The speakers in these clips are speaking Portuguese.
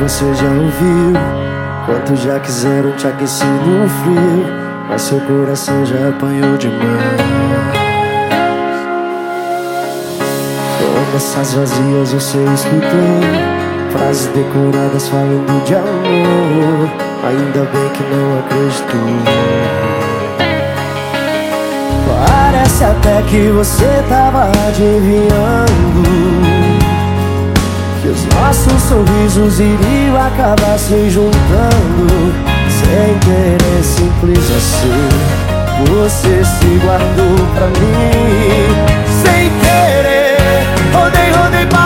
você já ouviu. Quantos já quiseram te aquecer no frio Mas seu coração já apanhou demais. Promessas vazias você escutou Frases decoradas falando de amor. Ainda bem que não acreditou Parece até que você tava adivinhando nossos sorrisos iriam acabar se juntando. Sem querer, simples assim Você se guardou pra mim. Sem querer, rodei, rodei, parei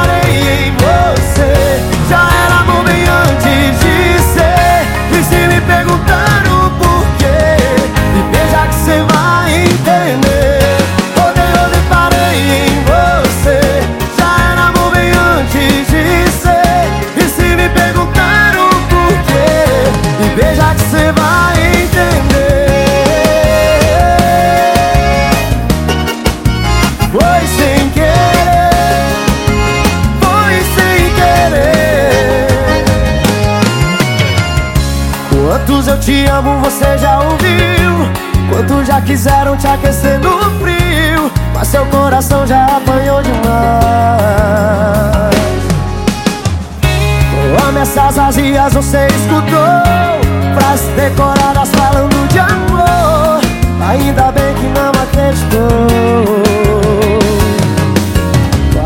Quantos eu te amo você já ouviu? Quantos já quiseram te aquecer no frio? Mas seu coração já apanhou demais. Promessas vazias você escutou? Frases decoradas falando de amor. Ainda bem que não acreditou.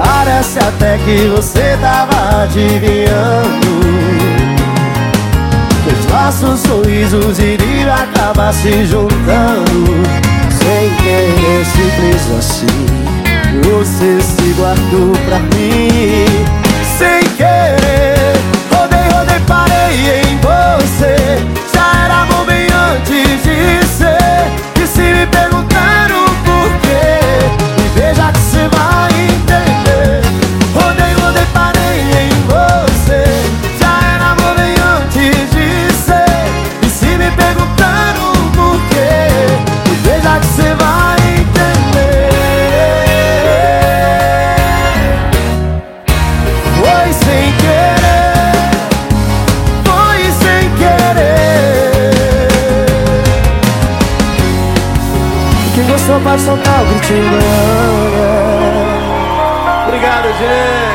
Parece até que você tava adivinhando. Que os sorrisos iriam acabar se juntando. Sem querer, simples assim Você se guardou pra mim Gostou pode soltar o gritinho Obrigado, gente.